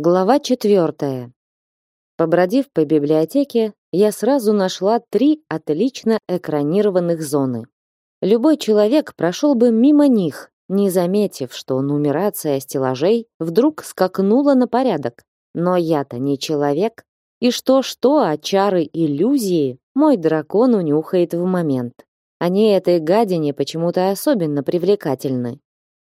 Глава четвертая. Побродив по библиотеке, я сразу нашла три отлично экранированных зоны. Любой человек прошел бы мимо них, не заметив, что нумерация стеллажей вдруг скакнула на порядок. Но я-то не человек, и что-что, а чары иллюзии мой дракон унюхает в момент. Они этой гадине почему-то особенно привлекательны.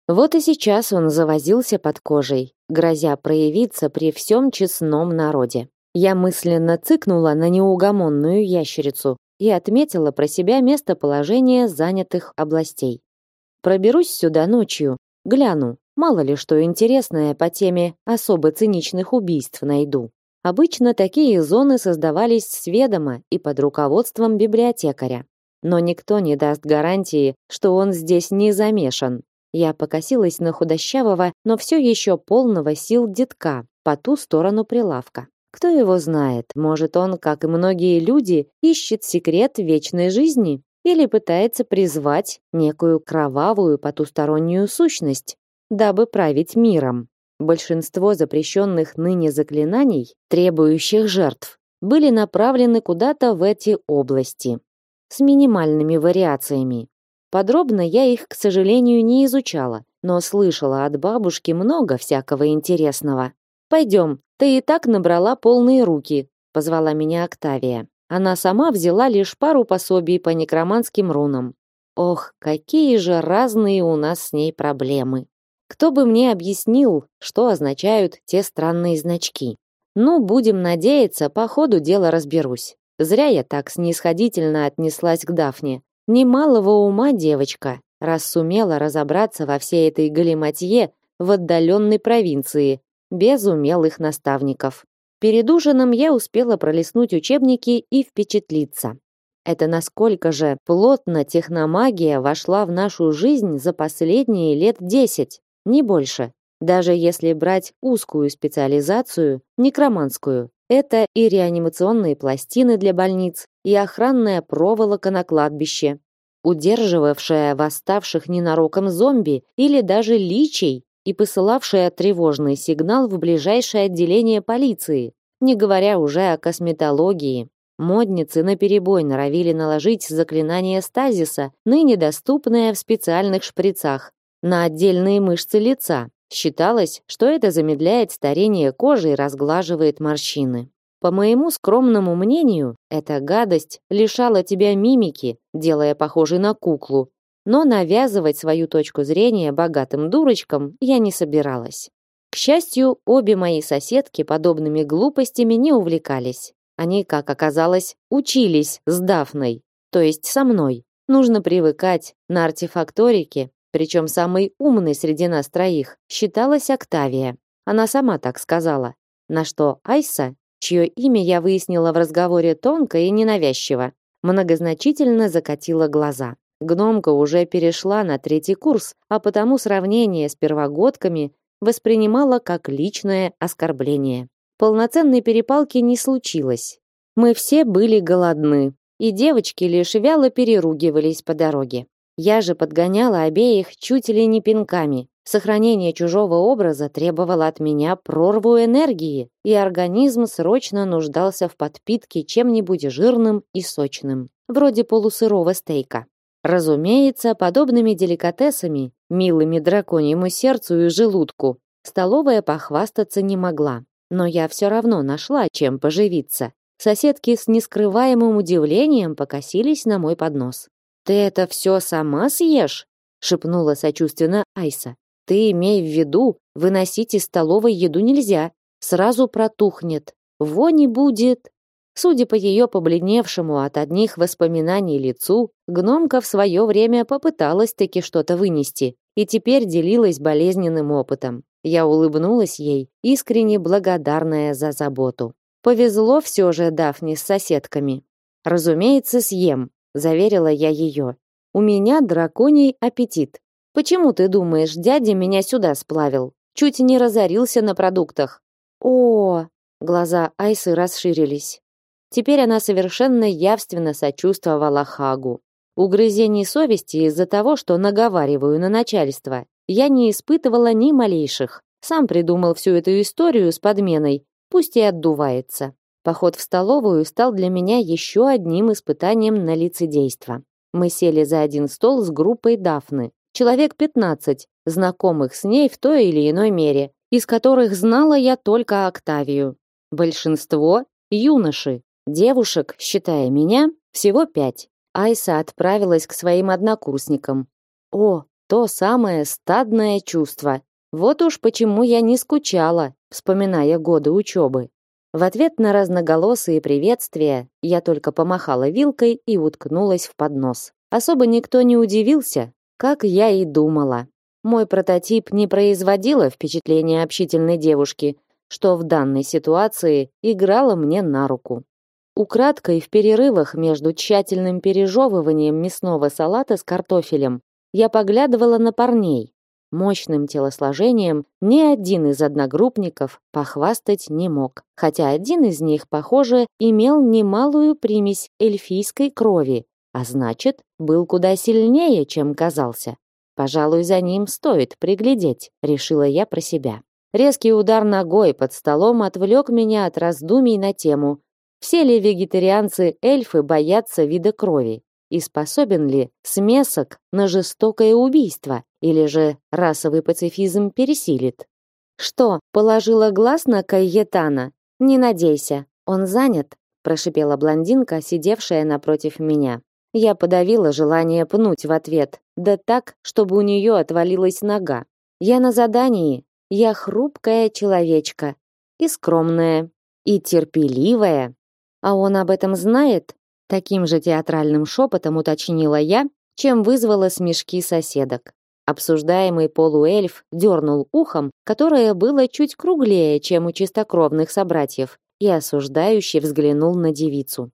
Вот и сейчас он завозился под кожей, грозя проявиться при всем честном народе. Я мысленно цыкнула на неугомонную ящерицу и отметила про себя местоположение занятых областей. Проберусь сюда ночью, гляну, мало ли что интересное по теме особо циничных убийств найду. Обычно такие зоны создавались с ведома и под руководством библиотекаря. Но никто не даст гарантии, что он здесь не замешан. Я покосилась на худощавого, но все еще полного сил детка по ту сторону прилавка. Кто его знает, может он, как и многие люди, ищет секрет вечной жизни или пытается призвать некую кровавую потустороннюю сущность, дабы править миром. Большинство запрещенных ныне заклинаний, требующих жертв, были направлены куда-то в эти области с минимальными вариациями. Подробно я их, к сожалению, не изучала, но слышала от бабушки много всякого интересного. Пойдем, ты и так набрала полные руки, позвала меня Октавия. Она сама взяла лишь пару пособий по некроманским рунам. Ох, какие же разные у нас с ней проблемы. Кто бы мне объяснил, что означают те странные значки? Ну, будем надеяться, по ходу дела разберусь. Зря я так снисходительно отнеслась к Дафне. Немалого ума девочка, раз сумела разобраться во всей этой галиматье в отдаленной провинции, без умелых наставников. Перед ужином я успела пролистнуть учебники и впечатлиться. Это насколько же плотно техномагия вошла в нашу жизнь за последние лет десять, не больше. Даже если брать узкую специализацию, некроманскую, это и реанимационные пластины для больниц, и охранная проволока на кладбище, удерживавшая восставших ненароком зомби или даже личей и посылавшая тревожный сигнал в ближайшее отделение полиции, не говоря уже о косметологии. Модницы наперебой норовили наложить заклинание стазиса, ныне доступное в специальных шприцах, на отдельные мышцы лица, Считалось, что это замедляет старение кожи и разглаживает морщины. По моему скромному мнению, эта гадость лишала тебя мимики, делая похожей на куклу. Но навязывать свою точку зрения богатым дурочкам я не собиралась. К счастью, обе мои соседки подобными глупостями не увлекались. Они, как оказалось, учились с Дафной, то есть со мной. Нужно привыкать. На артефакторике причем самой умной среди нас троих, считалась Октавия. Она сама так сказала. На что Айса, чье имя я выяснила в разговоре тонко и ненавязчиво, многозначительно закатила глаза. Гномка уже перешла на третий курс, а потому сравнение с первогодками воспринимала как личное оскорбление. Полноценной перепалки не случилось. Мы все были голодны, и девочки лишь вяло переругивались по дороге. Я же подгоняла обеих чуть ли не пинками. Сохранение чужого образа требовало от меня прорву энергии, и организм срочно нуждался в подпитке чем-нибудь жирным и сочным, вроде полусырого стейка. Разумеется, подобными деликатесами, милыми драконьему сердцу и желудку, столовая похвастаться не могла. Но я все равно нашла, чем поживиться. Соседки с нескрываемым удивлением покосились на мой поднос. Ты это все сама съешь? шепнула сочувственно Айса. Ты имей в виду, выносить из столовой еду нельзя, сразу протухнет. Вони будет. Судя по ее побледневшему от одних воспоминаний лицу, гномка в свое время попыталась таки что-то вынести и теперь делилась болезненным опытом. Я улыбнулась ей, искренне благодарная за заботу. Повезло все же Дафне с соседками. Разумеется, съем, заверила я ее. У меня драконий аппетит. Почему ты думаешь, дядя меня сюда сплавил? Чуть не разорился на продуктах. О, глаза Айсы расширились. Теперь она совершенно явственно сочувствовала Хагу. Угрызений совести из-за того, что наговариваю на начальство, я не испытывала ни малейших. Сам придумал всю эту историю с подменой, пусть и отдувается. Поход в столовую стал для меня еще одним испытанием на лицедейство. Мы сели за один стол с группой Дафны. Человек 15, знакомых с ней в той или иной мере, из которых знала я только Октавию. Большинство — юноши. Девушек, считая меня, всего пять. Айса отправилась к своим однокурсникам. О, то самое стадное чувство. Вот уж почему я не скучала, вспоминая годы учебы. В ответ на разноголосые приветствия я только помахала вилкой и уткнулась в поднос. Особо никто не удивился, как я и думала. Мой прототип не производила впечатления общительной девушки, что в данной ситуации играло мне на руку. Украдкой в перерывах между тщательным пережевыванием мясного салата с картофелем я поглядывала на парней, Мощным телосложением ни один из одногруппников похвастать не мог, хотя один из них, похоже, имел немалую примесь эльфийской крови, а значит, был куда сильнее, чем казался. Пожалуй, за ним стоит приглядеть, решила я про себя. Резкий удар ногой под столом отвлек меня от раздумий на тему, все ли вегетарианцы-эльфы боятся вида крови и способен ли смесок на жестокое убийство, или же расовый пацифизм пересилит. Что, положила глаз на Кайетана? Не надейся, он занят, прошипела блондинка, сидевшая напротив меня. Я подавила желание пнуть в ответ, да так, чтобы у нее отвалилась нога. Я на задании, я хрупкая человечка, и скромная, и терпеливая. А он об этом знает? Таким же театральным шепотом уточнила я, чем вызвала смешки соседок. Обсуждаемый полуэльф дернул ухом, которое было чуть круглее, чем у чистокровных собратьев, и осуждающе взглянул на девицу.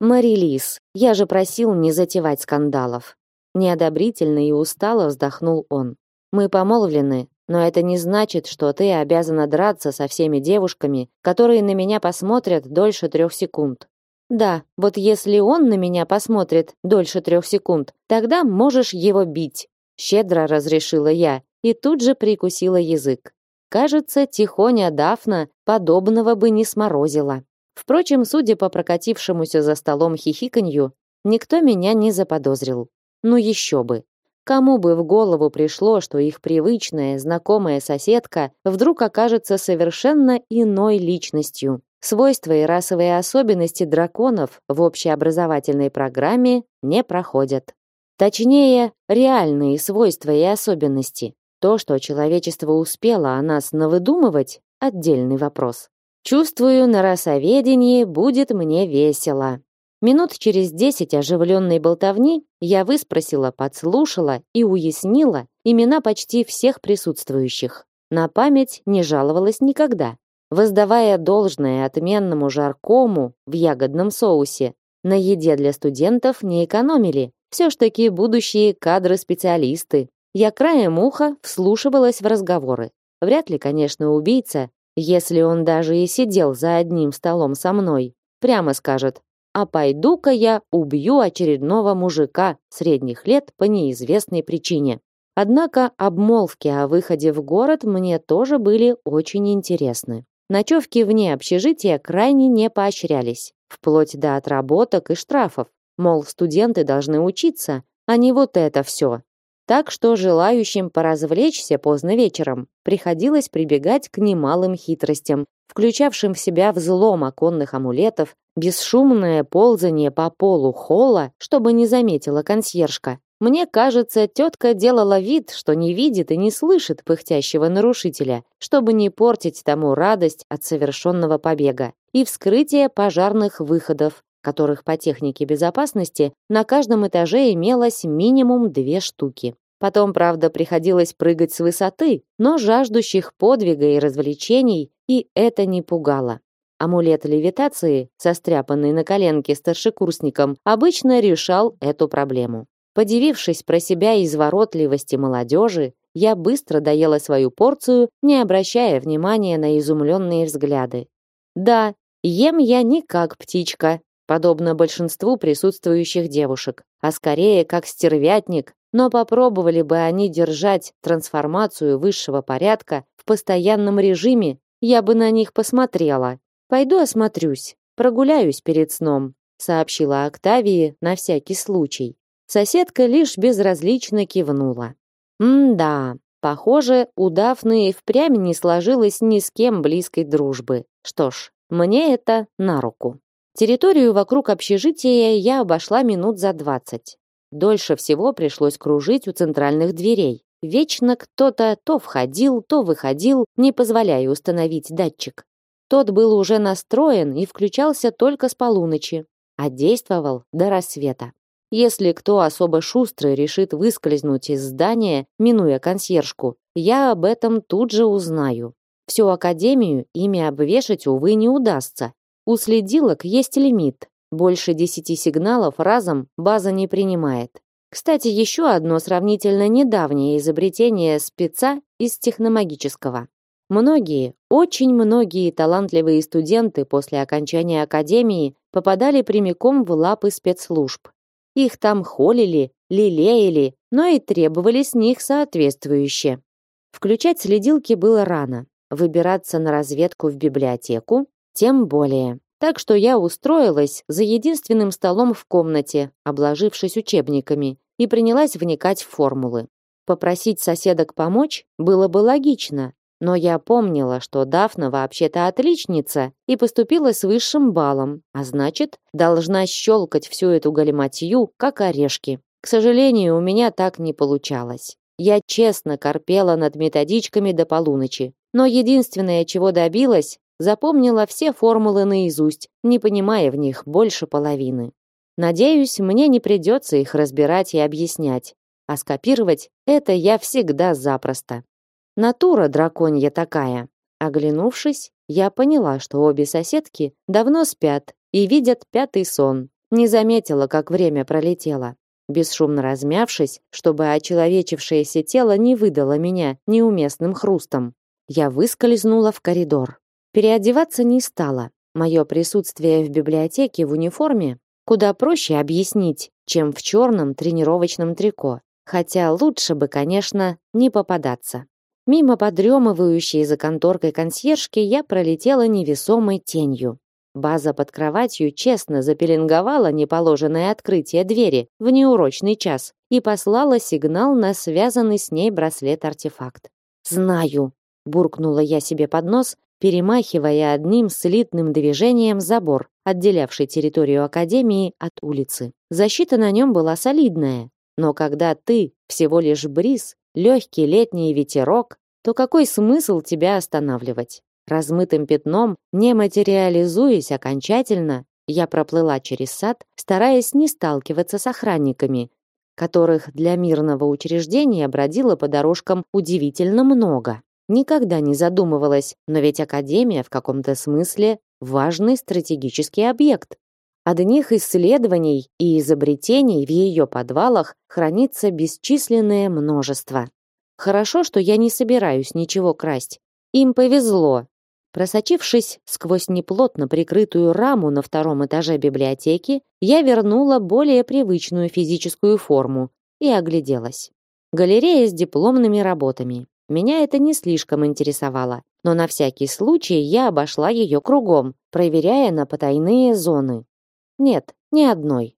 «Марилис, я же просил не затевать скандалов». Неодобрительно и устало вздохнул он. «Мы помолвлены, но это не значит, что ты обязана драться со всеми девушками, которые на меня посмотрят дольше трех секунд. Да, вот если он на меня посмотрит дольше трех секунд, тогда можешь его бить щедро разрешила я и тут же прикусила язык. Кажется, тихоня Дафна подобного бы не сморозила. Впрочем, судя по прокатившемуся за столом хихиканью, никто меня не заподозрил. Ну еще бы. Кому бы в голову пришло, что их привычная, знакомая соседка вдруг окажется совершенно иной личностью. Свойства и расовые особенности драконов в общеобразовательной программе не проходят. Точнее, реальные свойства и особенности. То, что человечество успело о нас навыдумывать, отдельный вопрос. Чувствую, на расоведении будет мне весело. Минут через десять оживленной болтовни я выспросила, подслушала и уяснила имена почти всех присутствующих. На память не жаловалась никогда. Воздавая должное отменному жаркому в ягодном соусе, на еде для студентов не экономили, все ж таки будущие кадры-специалисты. Я краем уха вслушивалась в разговоры. Вряд ли, конечно, убийца, если он даже и сидел за одним столом со мной, прямо скажет, а пойду-ка я убью очередного мужика средних лет по неизвестной причине. Однако обмолвки о выходе в город мне тоже были очень интересны. Ночевки вне общежития крайне не поощрялись, вплоть до отработок и штрафов. Мол, студенты должны учиться, а не вот это все. Так что желающим поразвлечься поздно вечером приходилось прибегать к немалым хитростям, включавшим в себя взлом оконных амулетов, бесшумное ползание по полу холла, чтобы не заметила консьержка. Мне кажется, тетка делала вид, что не видит и не слышит пыхтящего нарушителя, чтобы не портить тому радость от совершенного побега и вскрытие пожарных выходов, которых по технике безопасности на каждом этаже имелось минимум две штуки. Потом, правда, приходилось прыгать с высоты, но жаждущих подвига и развлечений и это не пугало. Амулет левитации, состряпанный на коленке старшекурсником, обычно решал эту проблему. Подивившись про себя изворотливости молодежи, я быстро доела свою порцию, не обращая внимания на изумленные взгляды. Да, ем я не как птичка, подобно большинству присутствующих девушек, а скорее как стервятник, но попробовали бы они держать трансформацию высшего порядка в постоянном режиме, я бы на них посмотрела. Пойду осмотрюсь, прогуляюсь перед сном, сообщила Октавии на всякий случай. Соседка лишь безразлично кивнула. М-да, похоже, у Дафны впрямь не сложилось ни с кем близкой дружбы. Что ж, мне это на руку. Территорию вокруг общежития я обошла минут за двадцать. Дольше всего пришлось кружить у центральных дверей. Вечно кто-то то входил, то выходил, не позволяя установить датчик. Тот был уже настроен и включался только с полуночи, а действовал до рассвета. Если кто особо шустрый решит выскользнуть из здания, минуя консьержку, я об этом тут же узнаю. Всю академию ими обвешать, увы, не удастся. У следилок есть лимит, больше десяти сигналов разом база не принимает. Кстати, еще одно сравнительно недавнее изобретение спеца из техномагического. Многие, очень многие талантливые студенты после окончания академии попадали прямиком в лапы спецслужб. Их там холили, лелеяли, но и требовали с них соответствующе. Включать следилки было рано, выбираться на разведку в библиотеку тем более. Так что я устроилась за единственным столом в комнате, обложившись учебниками, и принялась вникать в формулы. Попросить соседок помочь было бы логично, но я помнила, что Дафна вообще-то отличница и поступила с высшим баллом, а значит, должна щелкать всю эту галиматью, как орешки. К сожалению, у меня так не получалось. Я честно корпела над методичками до полуночи, но единственное, чего добилась, запомнила все формулы наизусть, не понимая в них больше половины. Надеюсь, мне не придется их разбирать и объяснять, а скопировать это я всегда запросто. Натура драконья такая. Оглянувшись, я поняла, что обе соседки давно спят и видят пятый сон. Не заметила, как время пролетело. Бесшумно размявшись, чтобы очеловечившееся тело не выдало меня неуместным хрустом, я выскользнула в коридор. Переодеваться не стала. Мое присутствие в библиотеке в униформе куда проще объяснить, чем в черном тренировочном трико. Хотя лучше бы, конечно, не попадаться. Мимо подремывающей за конторкой консьержки я пролетела невесомой тенью. База под кроватью честно запеленговала неположенное открытие двери в неурочный час и послала сигнал на связанный с ней браслет-артефакт. «Знаю», — буркнула я себе под нос, перемахивая одним слитным движением забор, отделявший территорию академии от улицы. Защита на нем была солидная, но когда ты всего лишь бриз, легкий летний ветерок, то какой смысл тебя останавливать? Размытым пятном, не материализуясь окончательно, я проплыла через сад, стараясь не сталкиваться с охранниками, которых для мирного учреждения бродило по дорожкам удивительно много. Никогда не задумывалась, но ведь академия в каком-то смысле важный стратегический объект. Одних исследований и изобретений в ее подвалах хранится бесчисленное множество. Хорошо, что я не собираюсь ничего красть. Им повезло. Просочившись сквозь неплотно прикрытую раму на втором этаже библиотеки, я вернула более привычную физическую форму и огляделась. Галерея с дипломными работами, меня это не слишком интересовало, но на всякий случай я обошла ее кругом, проверяя на потайные зоны. Нет, ни одной.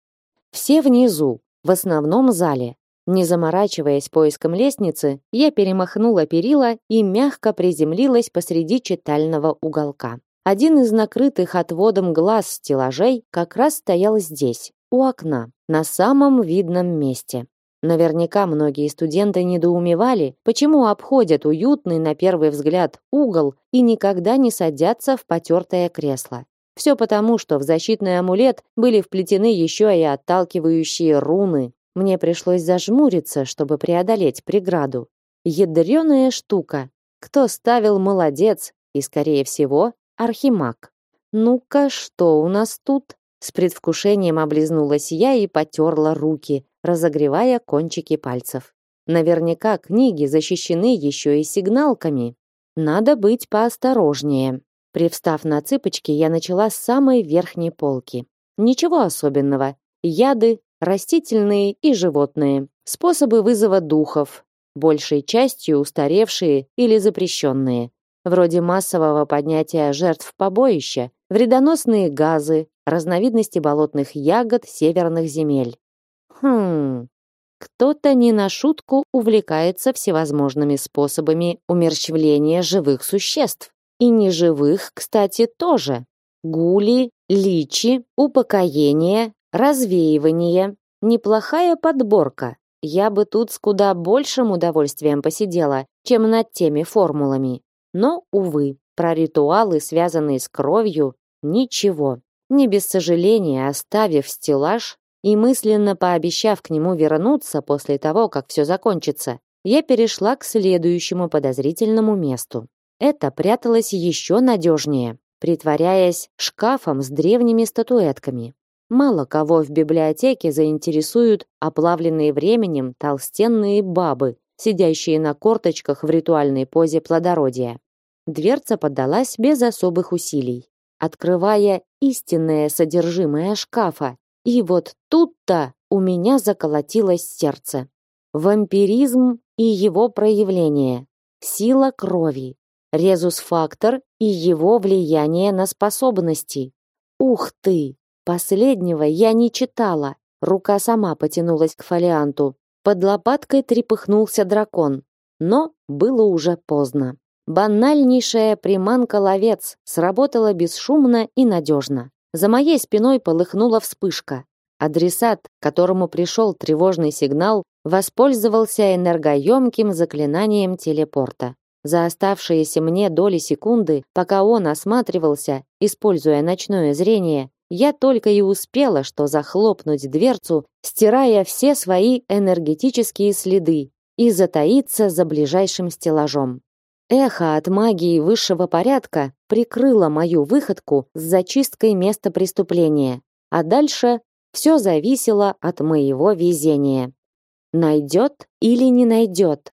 Все внизу, в основном зале. Не заморачиваясь поиском лестницы, я перемахнула перила и мягко приземлилась посреди читального уголка. Один из накрытых отводом глаз стеллажей как раз стоял здесь, у окна, на самом видном месте. Наверняка многие студенты недоумевали, почему обходят уютный на первый взгляд угол и никогда не садятся в потертое кресло. Все потому, что в защитный амулет были вплетены еще и отталкивающие руны. Мне пришлось зажмуриться, чтобы преодолеть преграду. Ядреная штука. Кто ставил молодец и, скорее всего, архимаг. Ну-ка, что у нас тут? С предвкушением облизнулась я и потерла руки, разогревая кончики пальцев. Наверняка книги защищены еще и сигналками. Надо быть поосторожнее. Привстав на цыпочки, я начала с самой верхней полки. Ничего особенного. Яды, растительные и животные. Способы вызова духов, большей частью устаревшие или запрещенные, вроде массового поднятия жертв побоища, вредоносные газы, разновидности болотных ягод северных земель. Хм, кто-то не на шутку увлекается всевозможными способами умерщвления живых существ. И неживых, кстати, тоже. Гули, личи, упокоение, развеивание. Неплохая подборка. Я бы тут с куда большим удовольствием посидела, чем над теми формулами. Но, увы, про ритуалы, связанные с кровью, ничего. Не без сожаления оставив стеллаж и мысленно пообещав к нему вернуться после того, как все закончится, я перешла к следующему подозрительному месту. Это пряталось еще надежнее, притворяясь шкафом с древними статуэтками. Мало кого в библиотеке заинтересуют оплавленные временем толстенные бабы, сидящие на корточках в ритуальной позе плодородия. Дверца поддалась без особых усилий, открывая истинное содержимое шкафа. И вот тут-то у меня заколотилось сердце. Вампиризм и его проявление, сила крови, резус-фактор и его влияние на способности. Ух ты! Последнего я не читала. Рука сама потянулась к фолианту. Под лопаткой трепыхнулся дракон. Но было уже поздно. Банальнейшая приманка-ловец сработала бесшумно и надежно. За моей спиной полыхнула вспышка. Адресат, которому пришел тревожный сигнал, воспользовался энергоемким заклинанием телепорта. За оставшиеся мне доли секунды, пока он осматривался, используя ночное зрение, я только и успела, что захлопнуть дверцу, стирая все свои энергетические следы и затаиться за ближайшим стеллажом. Эхо от магии высшего порядка прикрыло мою выходку с зачисткой места преступления, а дальше все зависело от моего везения. Найдет или не найдет,